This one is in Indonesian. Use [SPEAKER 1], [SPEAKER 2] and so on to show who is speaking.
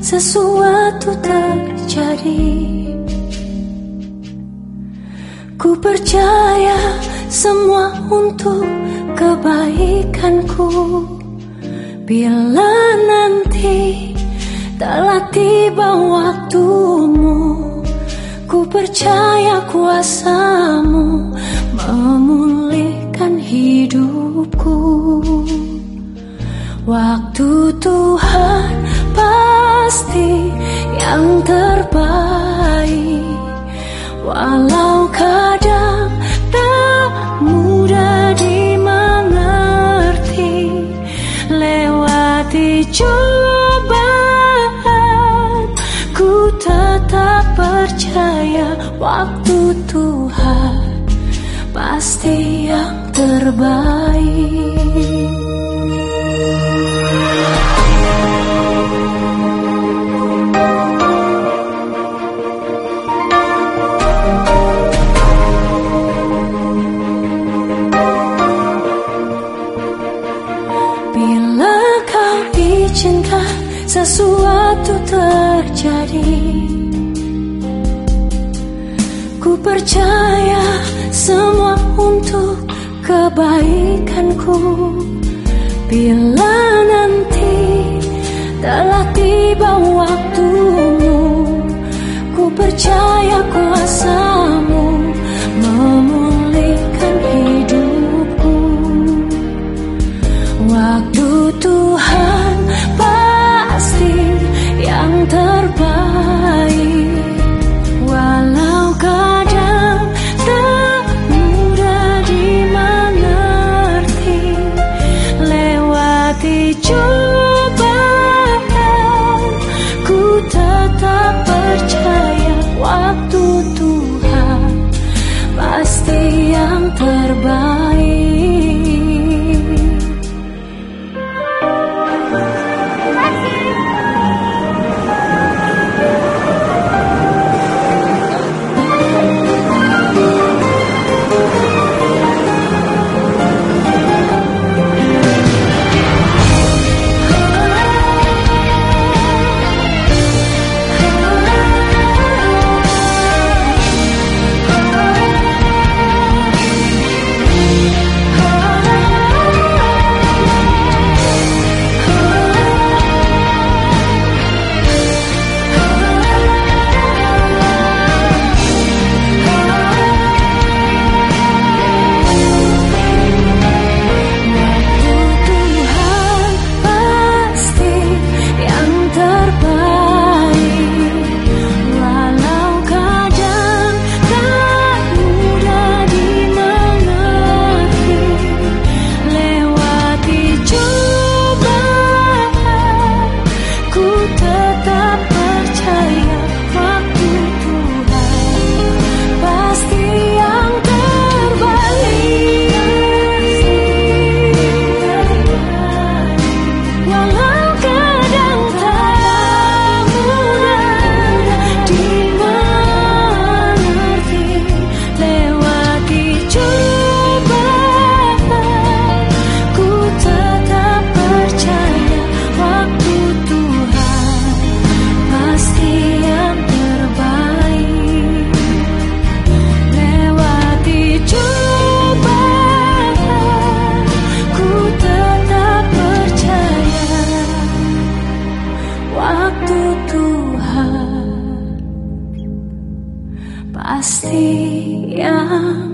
[SPEAKER 1] sesuatu terjadi. Ku percaya semua untuk kebaikanku. Bila nanti telah tiba waktumu Ku percaya kuasamu memulihkan hidupku. Waktu yang terbaik. Walau kadang tak mudah dimengerti Lewati cobaan Ku tetap percaya waktu Tuhan Pasti yang terbaik terjadi. Ku percaya semua untuk kebaikanku. Bila nanti telah tiba waktumu Ku percaya kuasamu pasti yang.